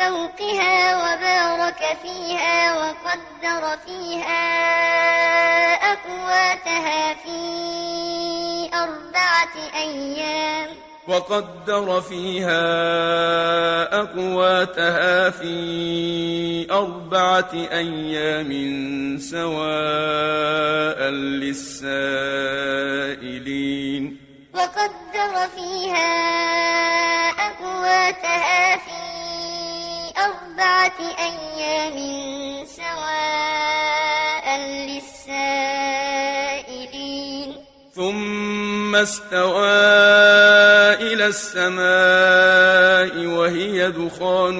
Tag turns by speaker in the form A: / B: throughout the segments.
A: فوقها وبارك فيها وقدر فيها أقواتها في أربعة أيام.
B: وقدر فيها أقواتها في أربعة أيام سواء للسائلين.
A: وقدر فيها أقواتها في أربعة أيام سواء للسائلين.
B: ثم استوى إلى السماء وهي دخان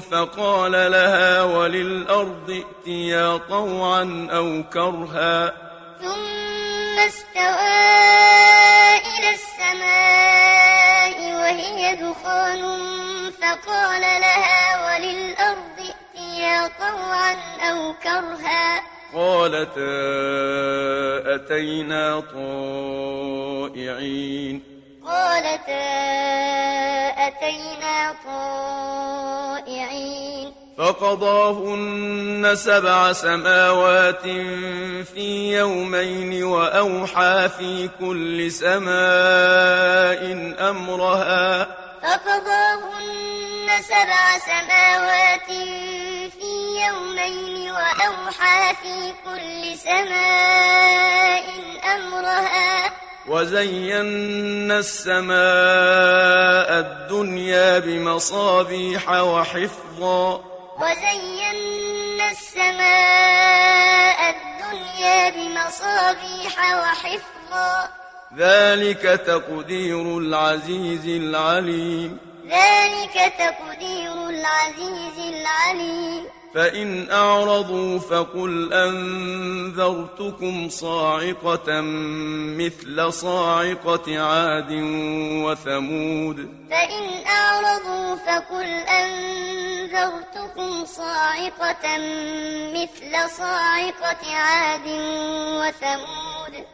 B: فقال لها وللأرض ائتيا طوعا أو كرها.
A: ثم استوى أو كرها
B: قالتا أتينا طائعين.
A: قالتا أتينا طائعين.
B: فقضاهن سبع سماوات في يومين وأوحى في كل سماء أمرها.
A: فقضاهن سبع سماوات في يومين وأوحى في كل سماء أمرها.
B: وزينا السماء الدنيا بمصابيح وحفظا.
A: وزينا السماء الدنيا بمصابيح وحفظا.
B: ذلك تقدير العزيز العليم.
A: ذلك تقدير العزيز العليم.
B: فإن أعرضوا فقل أنذرتكم صاعقة مثل صاعقة عاد وثمود.
A: فإن أعرضوا فقل أنذرتكم صاعقة مثل صاعقة عاد وثمود.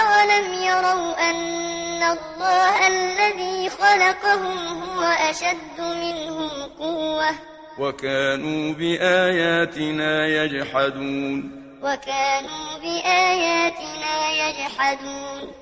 A: أولم يروا أن الله الذي خلقهم هو أشد منهم قوة.
B: وكانوا بآياتنا يجحدون.
A: وكانوا بآياتنا يجحدون.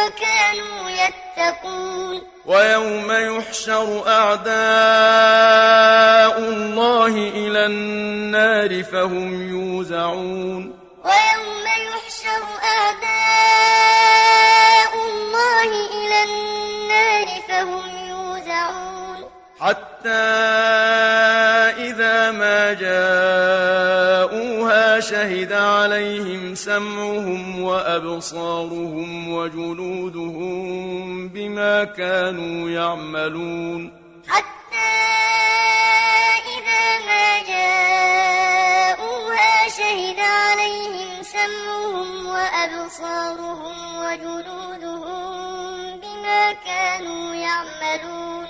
A: وكانوا يتقون.
B: ويوم يحشر أعداء الله إلى النار فهم يوزعون.
A: ويوم يحشر أعداء الله إلى النار فهم يوزعون.
B: حتى إذا ما جاءوها شهد عليهم سمعهم وأبصارهم وجلودهم بما كانوا يعملون.
A: حتى إذا ما جاءوها شهد عليهم سمعهم وأبصارهم وجلودهم بما كانوا يعملون.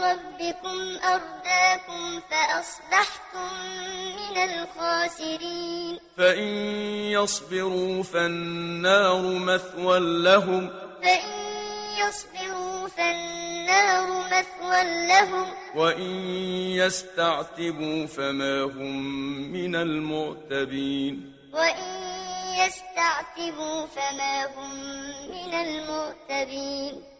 A: بربكم أرداكم فأصبحتم من الخاسرين.
B: فإن يصبروا فالنار مثوى لهم.
A: فإن يصبروا فالنار مثوى لهم.
B: وإن يستعتبوا فما هم من المعتبين.
A: وإن يستعتبوا فما هم من المعتبين.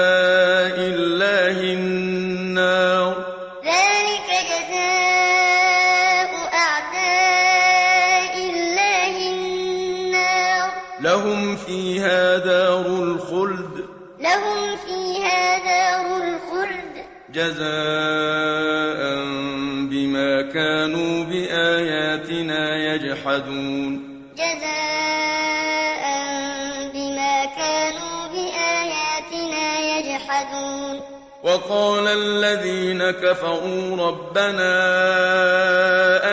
B: يجحدون.
A: جزاء بما كانوا بآياتنا يجحدون.
B: وقال الذين كفروا ربنا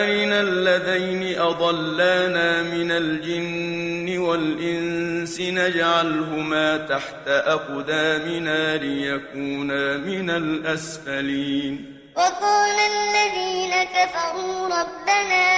B: أرنا الذين أضلانا من الجن والإنس نجعلهما تحت أقدامنا ليكونا من الأسفلين.
A: وقال الذين كفروا ربنا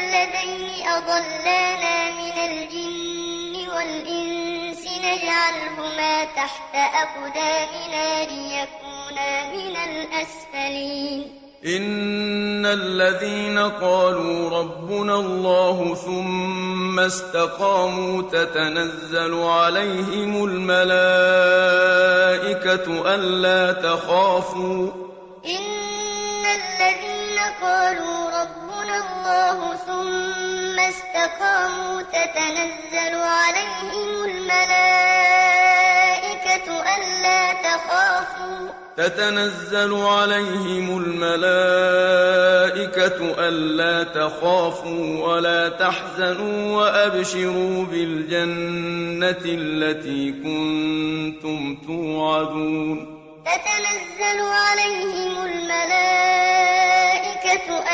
A: أين الذين أضلانا من الجن والإنس نجعلهما تحت أقدامنا ليكونا من الأسفلين.
B: إن الذين قالوا ربنا الله ثم استقاموا تتنزل عليهم الملائكة ألا تخافوا.
A: إن الذين قالوا ربنا الله ثم استقاموا تتنزل عليهم الملائكة ألا تخافوا.
B: تتنزل عليهم الملائكة ألا تخافوا ولا تحزنوا وأبشروا بالجنة التي كنتم توعدون.
A: تتنزل عليهم الملائكة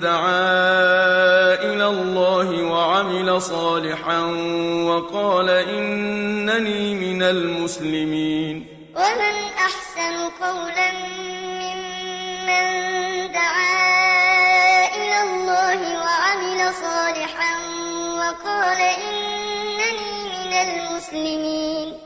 B: دعا إلى الله وعمل صالحا وقال إنني من المسلمين
A: ومن أحسن قولا ممن دعا إلى الله وعمل صالحا وقال إنني من المسلمين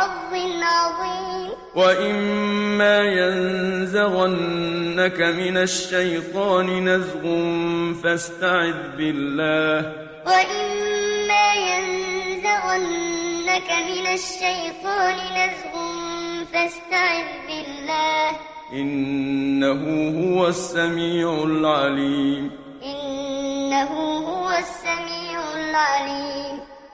A: حظ عظيم.
B: وإما ينزغنك من الشيطان نزغ فاستعذ بالله.
A: وإما ينزغنك من الشيطان نزغ فاستعذ بالله.
B: إنه هو السميع العليم.
A: إنه هو السميع العليم.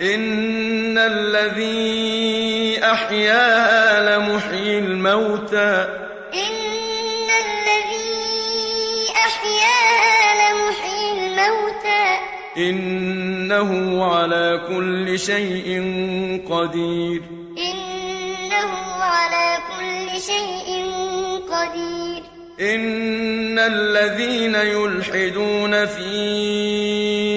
B: إن الذي أحياها لمحيي الموتى.
A: إن الذي أحياها لمحيي الموتى.
B: إنه على كل شيء قدير.
A: إنه على كل شيء قدير.
B: إن الذين يلحدون في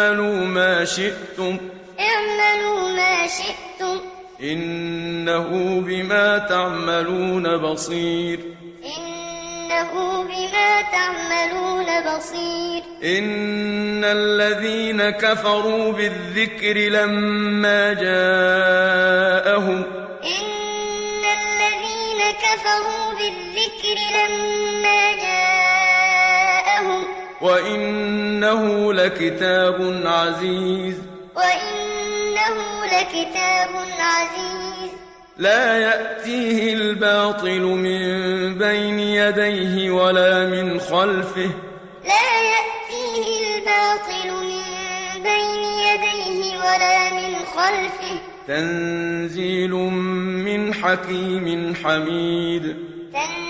B: اعملوا ما شئتم.
A: اعملوا ما شئتم.
B: إنه بما تعملون بصير.
A: إنه بما تعملون بصير.
B: إن الذين كفروا بالذكر لما جاءهم
A: إن الذين كفروا بالذكر لما جاءهم
B: وإنه لكتاب عزيز.
A: وإنه لكتاب عزيز.
B: لا يأتيه الباطل من بين يديه ولا من خلفه.
A: لا يأتيه الباطل من بين يديه ولا من خلفه.
B: تنزيل من حكيم حميد.
A: تنزيل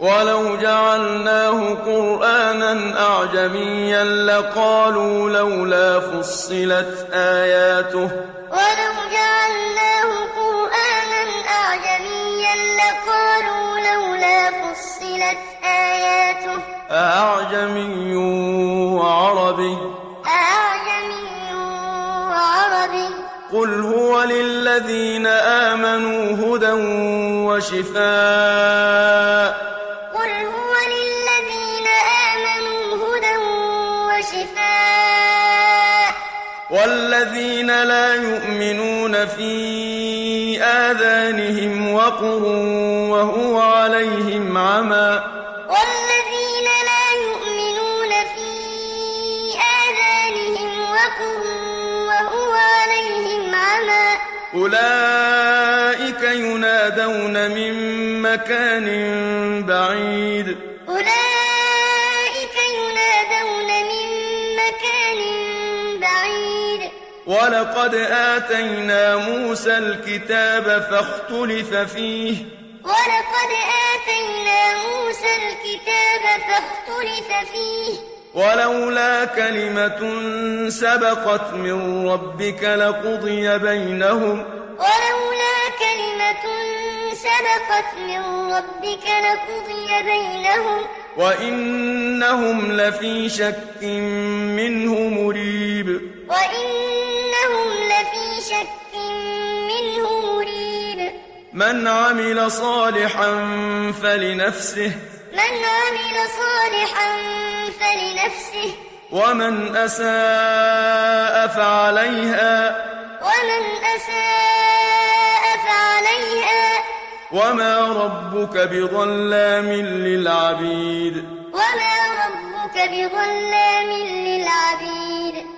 B: ولو جعلناه قرآنا أعجميا لقالوا لولا فصلت آياته.
A: ولو جعلناه قرآنا أعجميا لقالوا لولا فصلت آياته.
B: أعجمي وعربي.
A: أعجمي وعربي.
B: قل هو للذين آمنوا هدى وشفاء. والذين لا يؤمنون في آذانهم وقر وهو عليهم عمى.
A: والذين لا يؤمنون في آذانهم وقر وهو عليهم عمى.
B: أولئك ينادون من مكان بعيد. ولقد آتينا موسى الكتاب فاختلف فيه.
A: ولقد آتينا موسى الكتاب فاختلف فيه.
B: ولولا كلمة سبقت من ربك لقضي بينهم.
A: ولولا كلمة سبقت من ربك لقضي بينهم.
B: وإنهم لفي شك منه مريب.
A: وإنهم
B: من عمل صالحا فلنفسه.
A: من عمل صالحا فلنفسه.
B: ومن أساء فعليها.
A: ومن أساء فعليها.
B: وما ربك بظلام للعبيد.
A: وما ربك بظلام للعبيد.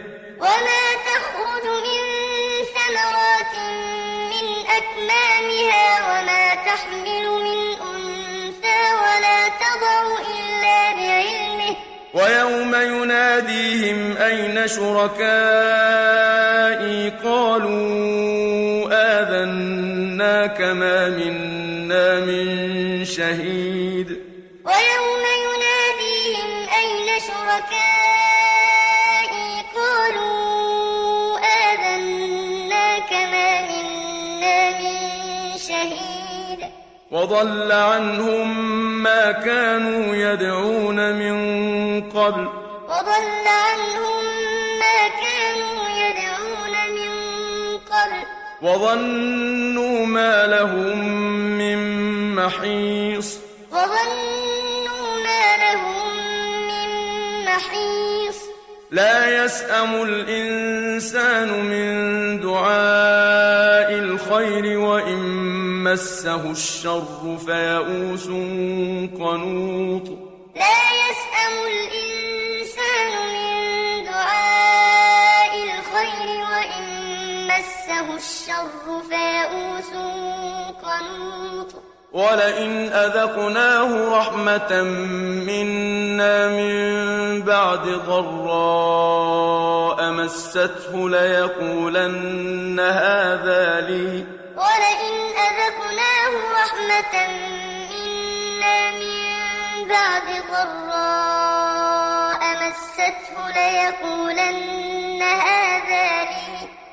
B: ويوم يناديهم أين شركائي قالوا آذناك ما منا من شهيد.
A: ويوم يناديهم أين شركائي قالوا آذناك ما منا من شهيد.
B: وضل عنهم ما كانوا يدعون من قبل.
A: وضل عنهم ما كانوا يدعون من قبل.
B: وظنوا ما لهم من محيص.
A: وظنوا ما لهم من محيص.
B: لا يسأم الإنسان من دعاء الخير وإن مسه الشر فيئوس قنوط.
A: لا يسأم الإنسان مسه الشر فيئوس قنوط
B: ولئن أذقناه رحمة منا من بعد ضراء مسته ليقولن هذا لي
A: ولئن أذقناه رحمة منا من بعد ضراء مسته ليقولن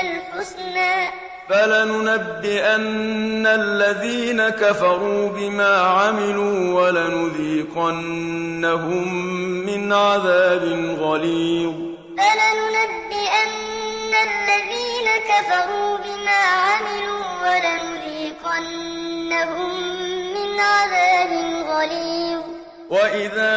A: عنده للحسنى
B: فلننبئن الذين كفروا بما عملوا ولنذيقنهم من عذاب غليظ.
A: فلننبئن الذين كفروا بما عملوا ولنذيقنهم من عذاب غليظ.
B: وإذا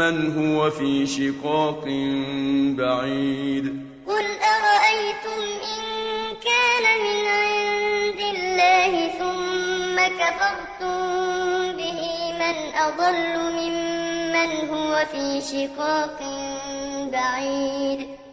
B: هو في شقاق بعيد.
A: قل أرأيتم إن كان من عند الله ثم كفرتم به من أضل ممن هو في شقاق بعيد.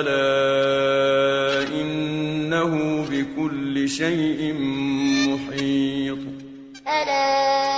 B: ألا إنه بكل شيء محيط
A: ألا